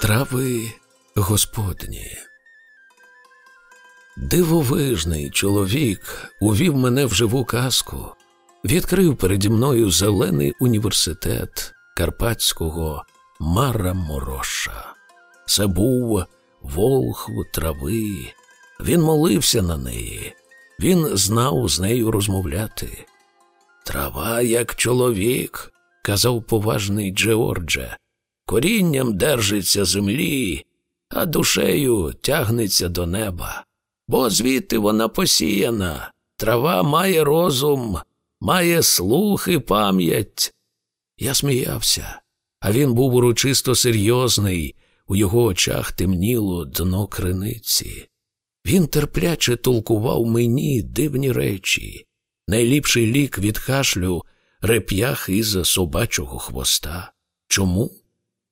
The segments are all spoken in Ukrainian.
Трави Господні. Дивовижний чоловік увів мене в живу казку, відкрив переді мною зелений університет карпатського Мара Мороша. Це був волхв трави. Він молився на неї, він знав з нею розмовляти. Трава, як чоловік, казав поважний Джеордже, корінням держиться землі, а душею тягнеться до неба. Бо звідти вона посіяна, трава має розум, має слух і пам'ять. Я сміявся, а він був урочисто серйозний, у його очах темніло дно криниці. Він терпляче толкував мені дивні речі, найліпший лік від кашлю реп'ях із собачого хвоста. Чому?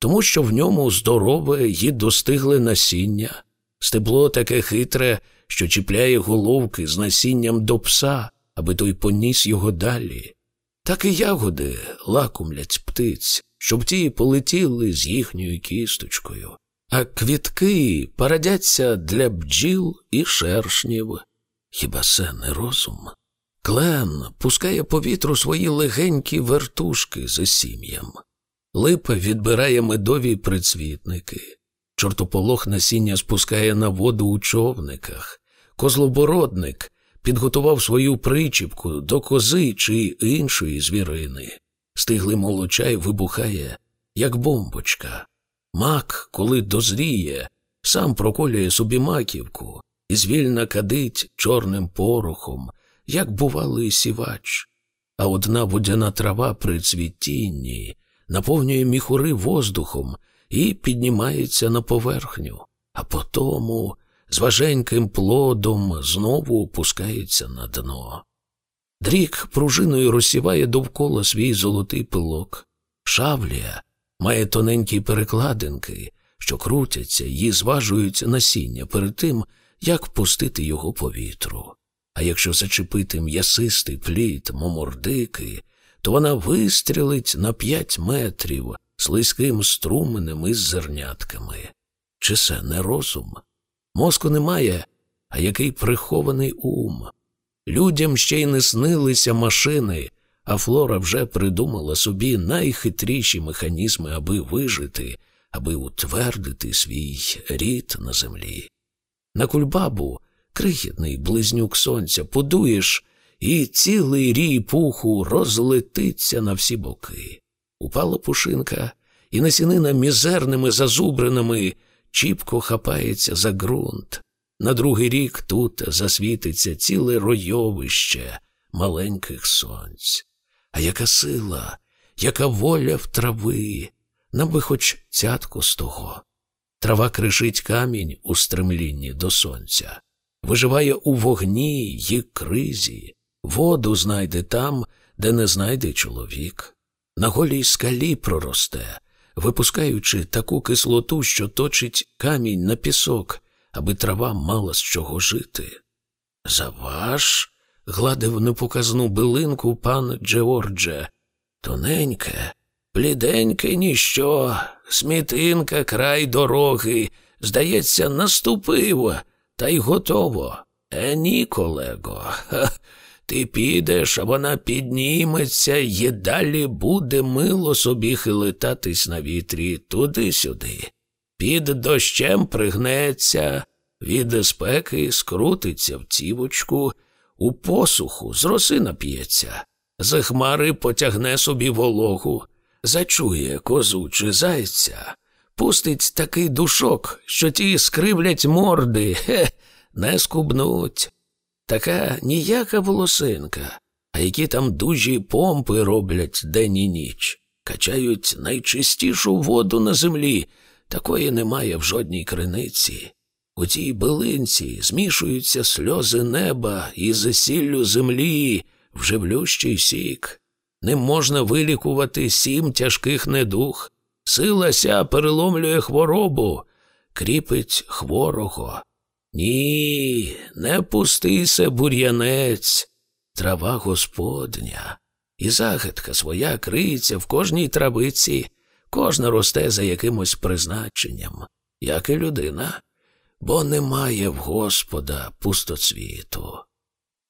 Тому що в ньому здорове й достигле насіння, стебло таке хитре, що чіпляє головки з насінням до пса, аби той поніс його далі. Так і ягоди лакомлять птиць, щоб ті полетіли з їхньою кісточкою, а квітки парадяться для бджіл і шершнів. Хіба це не розум? Клен пускає по вітру свої легенькі вертушки за сім'ям. Липа відбирає медові прицвітники. Чортополох насіння спускає на воду у човниках. Козлобородник підготував свою причіпку до кози чи іншої звірини. Стиглий молочай вибухає, як бомбочка. Мак, коли дозріє, сам проколює собі маківку і звільно кадить чорним порохом, як бувалий сівач. А одна водяна трава при цвітінні наповнює міхури воздухом і піднімається на поверхню, а потому з важеньким плодом знову опускається на дно. Дрік пружиною розсіває довкола свій золотий пилок. Шавлія має тоненькі перекладинки, що крутяться і зважують насіння перед тим, як пустити його повітру. А якщо зачепити м'ясистий плід момордики, то вона вистрілить на п'ять метрів слизьким струменем із зернятками. Чи це не розум? Мозку немає, а який прихований ум. Людям ще й не снилися машини, а Флора вже придумала собі найхитріші механізми, аби вижити, аби утвердити свій рід на землі. На кульбабу крихітний близнюк сонця подуєш, і цілий рій пуху розлетиться на всі боки. Упала пушинка, і насінина мізерними зазубринами чіпко хапається за ґрунт. На другий рік тут засвітиться ціле ройовище маленьких сонць. А яка сила, яка воля в трави, нам би хоч цятку з того. Трава кришить камінь у стремлінні до сонця, виживає у вогні й кризі, воду знайде там, де не знайде чоловік. На голій скалі проросте, випускаючи таку кислоту, що точить камінь на пісок, аби трава мала з чого жити. Заваж, гладив непоказну билинку пан Джеордже. Тоненьке, бліденьке ніщо, смітинка край дороги, здається, наступив, та й готово. Е, ні, колего. Ха, ти підеш, а вона підніметься і далі буде мило собі хилитатись на вітрі туди-сюди. Під дощем пригнеться, від спеки скрутиться в цівочку, у посуху з роси нап'ється, з хмари потягне собі вологу, зачує козу чи зайця, пустить такий душок, що ті скривлять морди, хе, не скубнуть. Така ніяка волосинка, а які там дужі помпи роблять день і ніч, качають найчистішу воду на землі, такої немає в жодній криниці. У тій билинці змішуються сльози неба і засіллю землі в живлющий сік. Ним можна вилікувати сім тяжких недух. Сила ся переломлює хворобу, кріпить хворого. Ні, не пустися, бур'янець, трава господня, і загадка своя криється в кожній травиці, Кожна росте за якимось призначенням, як і людина, бо немає в Господа пустоцвіту.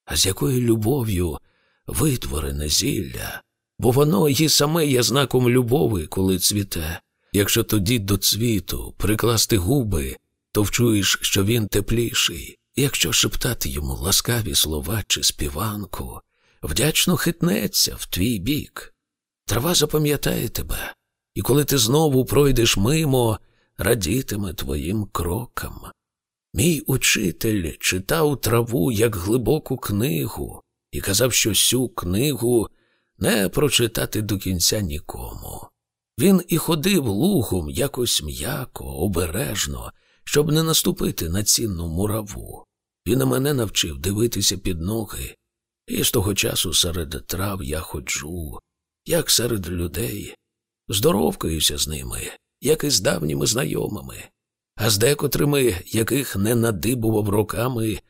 А з якою любов'ю витворене зілля, бо воно і саме є знаком любові, коли цвіте. Якщо тоді до цвіту прикласти губи, то вчуєш, що він тепліший, якщо шептати йому ласкаві слова чи співанку, вдячно хитнеться в твій бік. Трава запам'ятає тебе, і коли ти знову пройдеш мимо, радітиме твоїм крокам. Мій учитель читав траву як глибоку книгу і казав, що сю книгу не прочитати до кінця нікому. Він і ходив лугом якось м'яко, обережно, щоб не наступити на цінну мураву. Він і мене навчив дивитися під ноги, і з того часу серед трав я ходжу, як серед людей, здоровкаюся з ними, як і з давніми знайомими, а з декотрими, яких не надибував роками,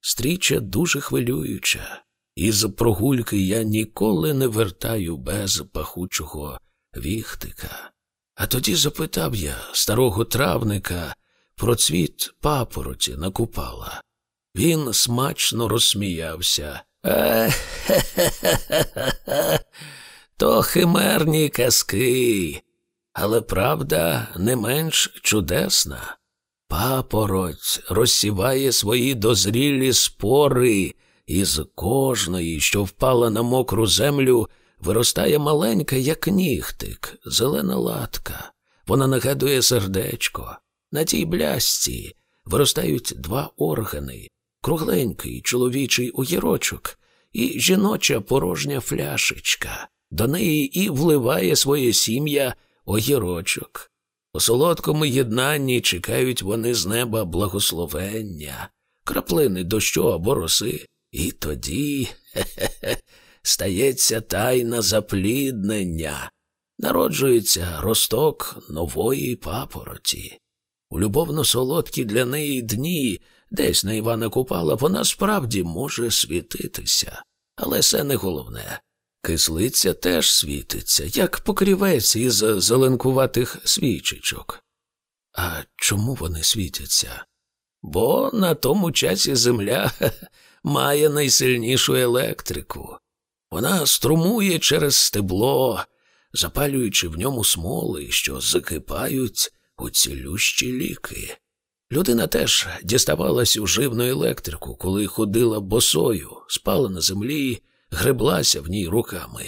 стріча дуже хвилююча. Із прогульки я ніколи не вертаю без пахучого віхтика. А тоді запитав я старого травника про цвіт папороті на купала. Він смачно розсміявся. Е, то химерні казки, але правда не менш чудесна. Папороть розсіває свої дозрілі спори, і з кожної, що впала на мокру землю, виростає маленька, як нігтик, зелена латка. Вона нагадує сердечко. На тій блясці виростають два органи кругленький чоловічий огірочок і жіноча порожня фляшечка. До неї і вливає своє сім'я огірочок. У солодкому єднанні чекають вони з неба благословення, краплини дощу або роси. І тоді хе-хе, стається тайна запліднення, народжується росток нової папороті. У любовно солодкі для неї дні, десь на Івана Купала, вона справді може світитися, але це не головне. Кислиця теж світиться, як покрівець із зеленкуватих свічечок. А чому вони світяться? Бо на тому часі земля має найсильнішу електрику. Вона струмує через стебло, запалюючи в ньому смоли, що закипають у цілющі ліки. Людина теж діставалась у живну електрику, коли ходила босою, спала на землі, греблася в ній руками.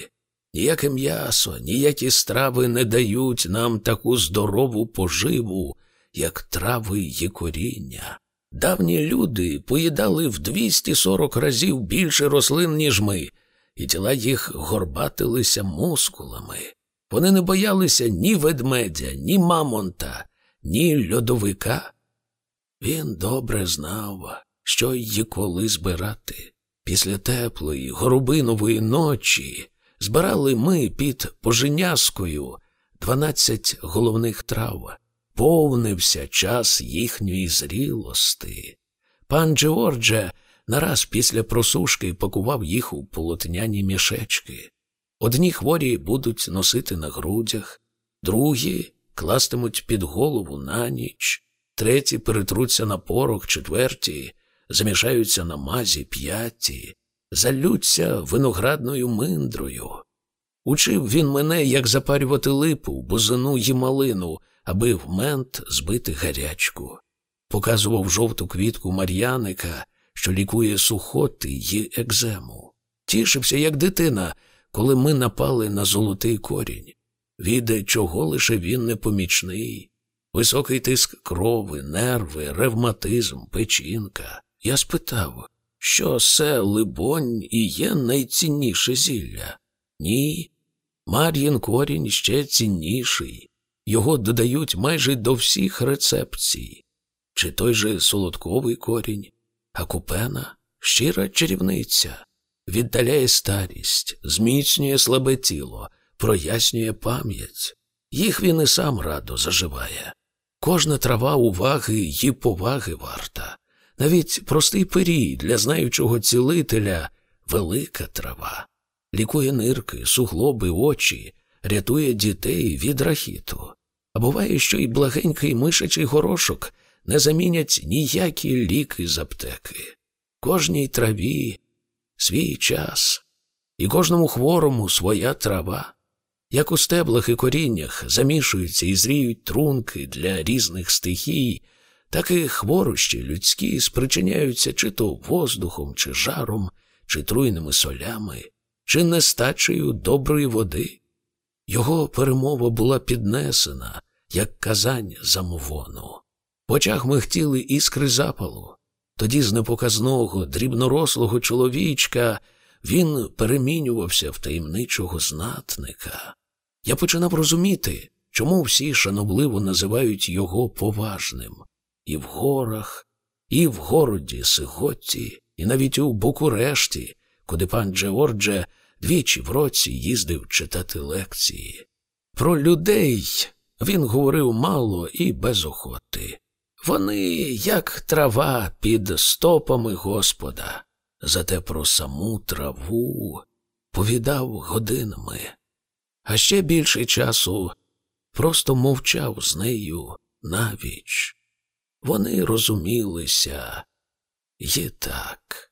Ніяке м'ясо, ніякі страви не дають нам таку здорову поживу, як трави й коріння. Давні люди поїдали в 240 разів більше рослин, ніж ми, і тіла їх горбатилися мускулами. Вони не боялися ні ведмедя, ні мамонта, ні льодовика. Він добре знав, що й коли збирати. Після теплої, горобинової ночі збирали ми під поженяскою дванадцять головних трав повнився час їхньої зрілости. Пан Джордже нараз після просушки пакував їх у полотняні мішечки. Одні хворі будуть носити на грудях, другі кластимуть під голову на ніч, треті перетруться на порох, четверті, замішаються на мазі п'яті, залються виноградною миндрою. Учив він мене, як запарювати липу, бузину й малину, аби в мент збити гарячку. Показував жовту квітку мар'яника, що лікує сухоти й екзему. Тішився, як дитина, коли ми напали на золотий корінь. Віде, чого лише він непомічний. Високий тиск крови, нерви, ревматизм, печінка. Я спитав, що це, либонь, і є найцінніше зілля? Ні. Мар'їн корінь ще цінніший. Його додають майже до всіх рецепцій, чи той же солодковий корінь, а купена щира чарівниця, віддаляє старість, зміцнює слабе тіло, прояснює пам'ять. Їх він і сам радо заживає. Кожна трава уваги й поваги варта. Навіть простий пирій для знаючого цілителя велика трава, лікує нирки, суглоби, очі, рятує дітей від рахіту. А буває, що й благенький мишачий горошок не замінять ніякі ліки з аптеки. Кожній траві свій час, і кожному хворому своя трава. Як у стеблах і коріннях замішуються і зріють трунки для різних стихій, так і хворощі людські спричиняються чи то воздухом, чи жаром, чи труйними солями, чи нестачею доброї води. Його перемова була піднесена, як казань замовону. В очах михтіли іскри запалу. Тоді з непоказного, дрібнорослого чоловічка він перемінювався в таємничого знатника. Я починав розуміти, чому всі шанобливо називають його поважним і в горах, і в городі Сиготті, і навіть у Букурешті, куди пан Джеордже двічі в році їздив читати лекції. Про людей він говорив мало і без охоти. Вони, як трава під стопами Господа, зате про саму траву повідав годинами, а ще більше часу просто мовчав з нею навіч. Вони розумілися і так.